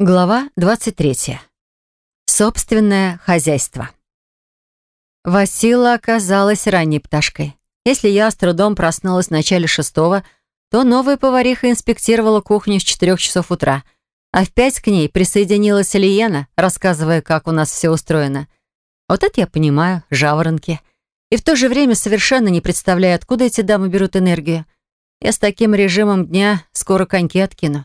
Глава 23. Собственное хозяйство. Васила оказалась ранней пташкой. Если я с трудом проснулась в начале шестого, то новая повариха инспектировала кухню с четырех часов утра, а в пять к ней присоединилась Лиена, рассказывая, как у нас все устроено. Вот это я понимаю, жаворонки. И в то же время совершенно не представляю, откуда эти дамы берут энергию. Я с таким режимом дня скоро коньки откину.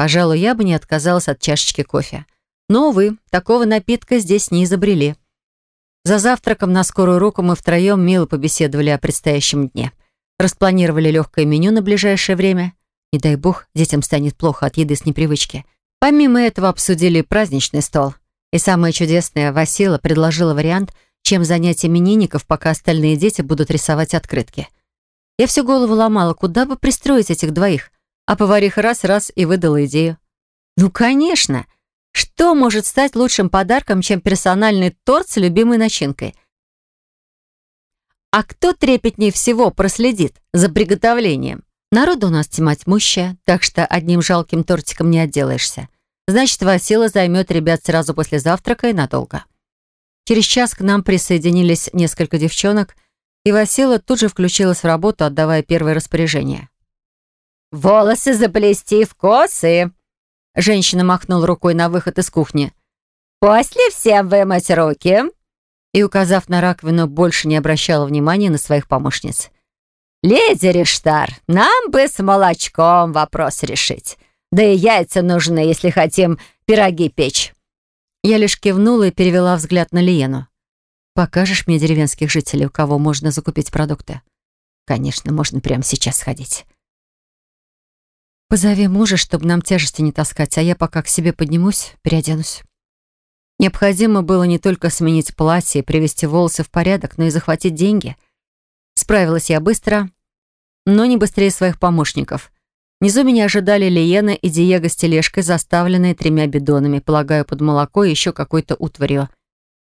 Пожалуй, я бы не отказалась от чашечки кофе. Но, увы, такого напитка здесь не изобрели. За завтраком на скорую руку мы втроем мило побеседовали о предстоящем дне. Распланировали легкое меню на ближайшее время. Не дай бог, детям станет плохо от еды с непривычки. Помимо этого обсудили праздничный стол. И самое чудесное, Васила предложила вариант, чем занять именинников, пока остальные дети будут рисовать открытки. Я всю голову ломала, куда бы пристроить этих двоих – а повариха раз-раз и выдала идею. «Ну, конечно! Что может стать лучшим подарком, чем персональный торт с любимой начинкой? А кто трепетнее всего проследит за приготовлением? Народу у нас тьма тьмущая, так что одним жалким тортиком не отделаешься. Значит, Васила займет ребят сразу после завтрака и надолго. Через час к нам присоединились несколько девчонок, и Васила тут же включилась в работу, отдавая первое распоряжение. «Волосы заплести в косы!» Женщина махнула рукой на выход из кухни. «После всем вымыть руки!» И, указав на раковину, больше не обращала внимания на своих помощниц. «Леди Риштар, нам бы с молочком вопрос решить. Да и яйца нужны, если хотим пироги печь». Я лишь кивнула и перевела взгляд на Лиену. «Покажешь мне деревенских жителей, у кого можно закупить продукты?» «Конечно, можно прямо сейчас сходить». Позови мужа, чтобы нам тяжести не таскать, а я пока к себе поднимусь, переоденусь. Необходимо было не только сменить платье и привести волосы в порядок, но и захватить деньги. Справилась я быстро, но не быстрее своих помощников. Внизу меня ожидали Лиена и Диего с тележкой, заставленные тремя бидонами, полагаю, под молоко и еще какой-то утварью.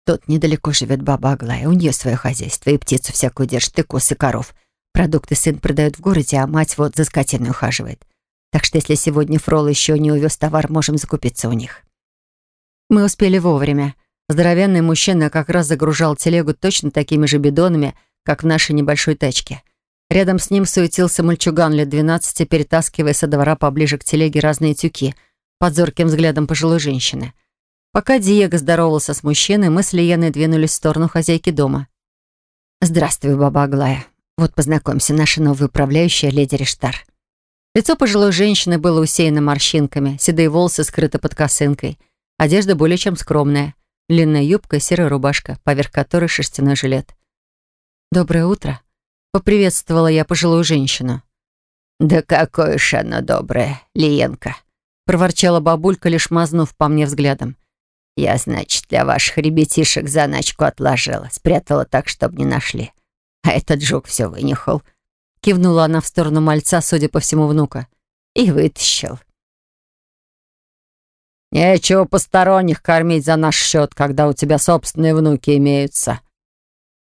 Тут недалеко живет баба Аглая, у нее свое хозяйство, и птицу всякую держит, и косы, коров. Продукты сын продает в городе, а мать вот за скотиной ухаживает. Так что если сегодня Фрол еще не увез товар, можем закупиться у них. Мы успели вовремя. Здоровенный мужчина как раз загружал телегу точно такими же бидонами, как в нашей небольшой тачке. Рядом с ним суетился мальчуган лет 12, перетаскивая со двора поближе к телеге разные тюки, под зорким взглядом пожилой женщины. Пока Диего здоровался с мужчиной, мы с Лиеной двинулись в сторону хозяйки дома. «Здравствуй, баба Аглая. Вот познакомься, наша новая управляющая, леди Риштар». Лицо пожилой женщины было усеяно морщинками, седые волосы скрыты под косынкой. Одежда более чем скромная. Длинная юбка и серая рубашка, поверх которой шерстяной жилет. «Доброе утро», — поприветствовала я пожилую женщину. «Да какое уж оно доброе, Лиенка», — проворчала бабулька, лишь мазнув по мне взглядом. «Я, значит, для ваших ребятишек заначку отложила, спрятала так, чтобы не нашли. А этот жук все вынюхал». Кивнула она в сторону мальца, судя по всему, внука. И вытащил. «Нечего посторонних кормить за наш счет, когда у тебя собственные внуки имеются».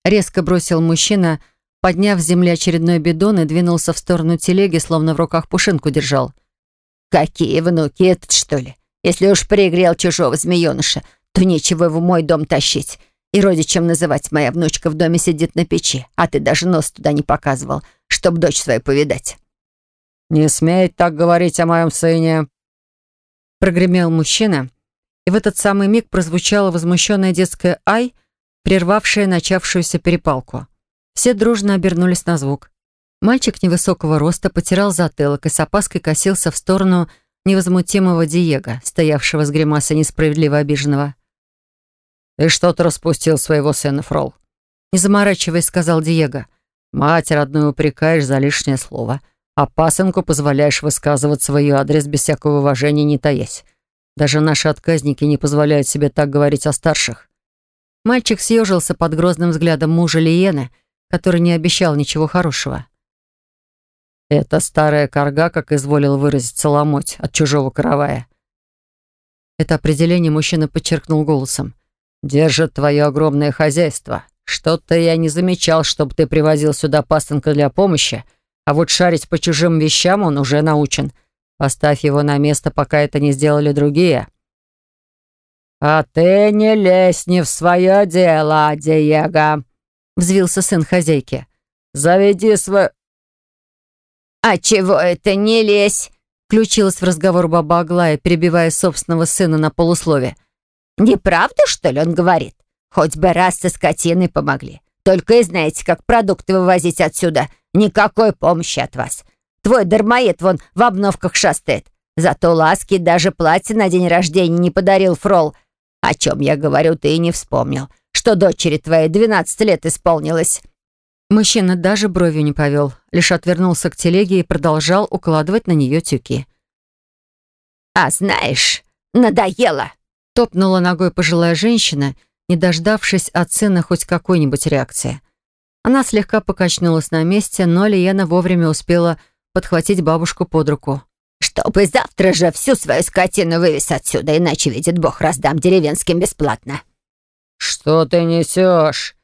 Резко бросил мужчина, подняв с земли очередной бидон и двинулся в сторону телеги, словно в руках пушинку держал. «Какие внуки, этот что ли? Если уж пригрел чужого змееныша, то нечего его в мой дом тащить. И родичем называть моя внучка в доме сидит на печи, а ты даже нос туда не показывал чтобы дочь свою повидать». «Не смей так говорить о моем сыне», — прогремел мужчина, и в этот самый миг прозвучало возмущенное детское «ай», прервавшее начавшуюся перепалку. Все дружно обернулись на звук. Мальчик невысокого роста потирал затылок и с опаской косился в сторону невозмутимого Диего, стоявшего с гримасой несправедливо обиженного. «Ты что-то распустил своего сына, Фрол?» Не заморачиваясь, сказал Диего — Мать родную упрекаешь за лишнее слово, а пасынку позволяешь высказывать свой адрес без всякого уважения, не таясь. Даже наши отказники не позволяют себе так говорить о старших». Мальчик съежился под грозным взглядом мужа Лиены, который не обещал ничего хорошего. «Это старая корга, как изволил выразиться ломоть от чужого каравая». Это определение мужчина подчеркнул голосом. «Держит твое огромное хозяйство, что-то я не замечал, чтобы ты привозил сюда пасынка для помощи, а вот шарить по чужим вещам он уже научен. Поставь его на место, пока это не сделали другие». «А ты не лезь не в свое дело, Диего», — взвился сын хозяйки. «Заведи свой...» «А чего это не лезь?» — включилась в разговор баба Аглая, перебивая собственного сына на полуслове. «Неправда, что ли, он говорит? Хоть бы раз со скотиной помогли. Только и знаете, как продукты вывозить отсюда. Никакой помощи от вас. Твой дармоед вон в обновках шастает. Зато ласки даже платье на день рождения не подарил Фрол. О чем я говорю, ты и не вспомнил. Что дочери твоей 12 лет исполнилось». Мужчина даже бровью не повел, лишь отвернулся к телеге и продолжал укладывать на нее тюки. «А знаешь, надоело!» Топнула ногой пожилая женщина, не дождавшись от сына хоть какой-нибудь реакции. Она слегка покачнулась на месте, но Лиена вовремя успела подхватить бабушку под руку. «Чтобы завтра же всю свою скотину вывез отсюда, иначе, видит Бог, раздам деревенским бесплатно». «Что ты несешь?»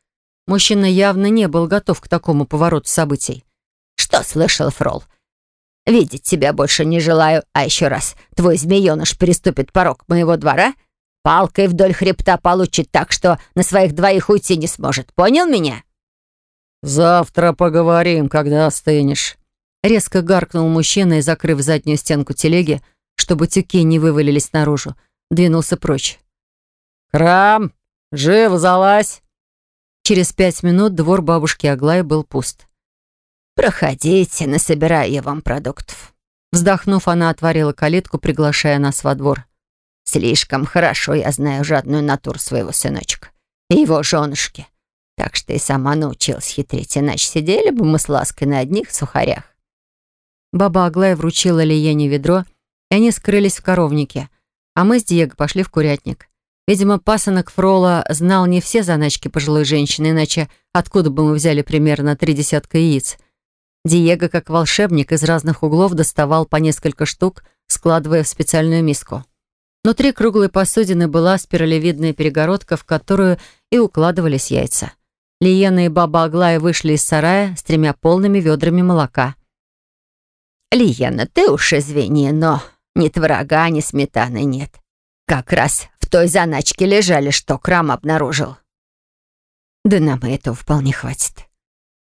Мужчина явно не был готов к такому повороту событий. «Что слышал, Фрол? Видеть тебя больше не желаю, а еще раз, твой змееныш переступит порог моего двора, палкой вдоль хребта получит так, что на своих двоих уйти не сможет. Понял меня?» «Завтра поговорим, когда остынешь», Резко гаркнул мужчина и, закрыв заднюю стенку телеги, чтобы тюки не вывалились наружу, двинулся прочь. «Крам! Живо залазь!» Через пять минут двор бабушки Аглаи был пуст. «Проходите, насобираю я вам продуктов». Вздохнув, она отворила калитку, приглашая нас во двор. «Слишком хорошо я знаю жадную натуру своего сыночка и его женушки, так что и сама научилась хитрить, иначе сидели бы мы с лаской на одних сухарях». Баба Аглая вручила Лиене ведро, и они скрылись в коровнике, а мы с Диего пошли в курятник. Видимо, пасынок Фрола знал не все заначки пожилой женщины, иначе откуда бы мы взяли примерно три десятка яиц. Диего, как волшебник, из разных углов доставал по несколько штук, складывая в специальную миску. Внутри круглой посудины была спиралевидная перегородка, в которую и укладывались яйца. Лиена и баба Аглая вышли из сарая с тремя полными ведрами молока. «Лиена, ты уж извини, но ни творога, ни сметаны нет. Как раз в той заначке лежали, что Крам обнаружил». «Да нам и этого вполне хватит».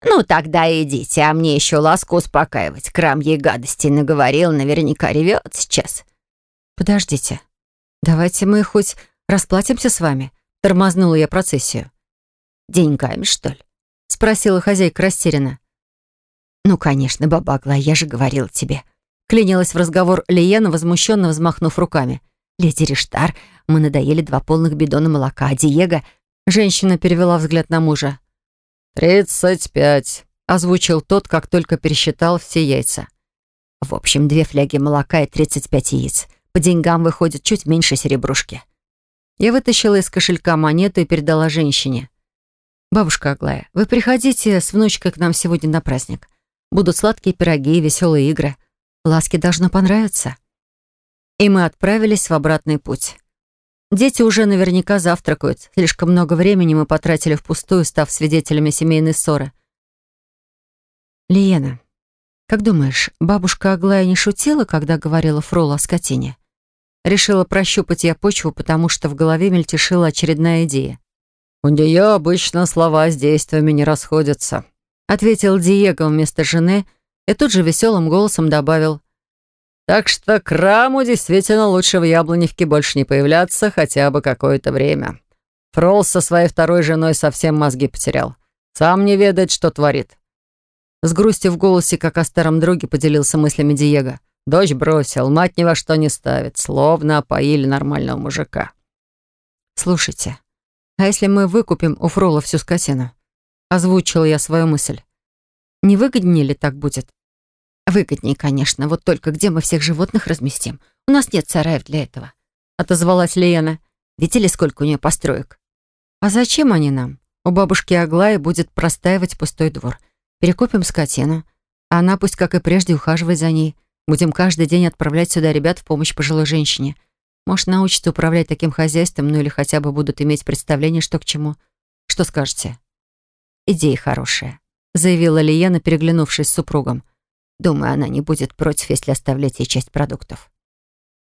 «Ну, тогда идите, а мне еще ласку успокаивать. Крам ей гадостей наговорил, наверняка ревет сейчас». «Подождите, давайте мы хоть расплатимся с вами?» Тормознула я процессию. «Деньгами, что ли?» — спросила хозяйка растерянно. «Ну, конечно, баба Аглая, я же говорила тебе». Клинилась в разговор Лиена, возмущенно взмахнув руками. «Леди Риштар, мы надоели два полных бидона молока, а Диего...» Женщина перевела взгляд на мужа. «Тридцать пять», — озвучил тот, как только пересчитал все яйца. «В общем, две фляги молока и тридцать пять яиц. По деньгам выходит чуть меньше серебрушки». Я вытащила из кошелька монету и передала женщине. «Бабушка Аглая, вы приходите с внучкой к нам сегодня на праздник. Будут сладкие пироги и веселые игры. Ласке должно понравиться. И мы отправились в обратный путь. Дети уже наверняка завтракают. Слишком много времени мы потратили впустую, став свидетелями семейной ссоры. Лиена, как думаешь, бабушка Аглая не шутила, когда говорила Фролу о скотине? Решила прощупать я почву, потому что в голове мельтешила очередная идея. «У нее обычно слова с действиями не расходятся», ответил Диего вместо жены и тут же веселым голосом добавил. «Так что Краму действительно лучше в Яблоневке больше не появляться хотя бы какое-то время. Фрол со своей второй женой совсем мозги потерял. Сам не ведает, что творит». С грустью в голосе, как о старом друге, поделился мыслями Диего. Дочь бросил, мать ни во что не ставит, словно опоили нормального мужика. «Слушайте, а если мы выкупим у Фрола всю скотину? Озвучила я свою мысль. Не выгоднее ли так будет? Выгоднее, конечно. Вот только где мы всех животных разместим? У нас нет сараев для этого. Отозвалась Лена. Видели, сколько у нее построек? А зачем они нам? У бабушки Аглаи будет простаивать пустой двор. Перекупим скотину. А она пусть, как и прежде, ухаживает за ней. Будем каждый день отправлять сюда ребят в помощь пожилой женщине. Может, научатся управлять таким хозяйством, ну или хотя бы будут иметь представление, что к чему. Что скажете? идея хорошая», — заявила Лиена, переглянувшись с супругом. Думаю, она не будет против, если оставлять ей часть продуктов.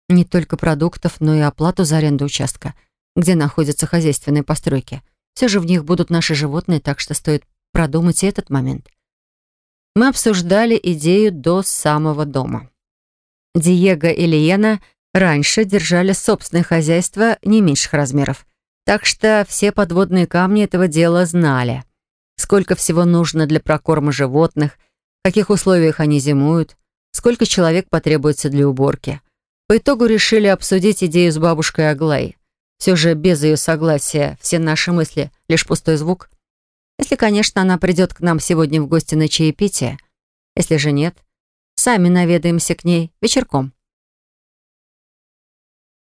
Не только продуктов, но и оплату за аренду участка, где находятся хозяйственные постройки. Все же в них будут наши животные, так что стоит продумать и этот момент. Мы обсуждали идею до самого дома. Диего и Лиена раньше держали собственное хозяйство не меньших размеров, так что все подводные камни этого дела знали. Сколько всего нужно для прокорма животных, в каких условиях они зимуют, сколько человек потребуется для уборки. По итогу решили обсудить идею с бабушкой Аглай. Все же без ее согласия все наши мысли — лишь пустой звук. Если, конечно, она придет к нам сегодня в гости на чаепитие. Если же нет, сами наведаемся к ней вечерком.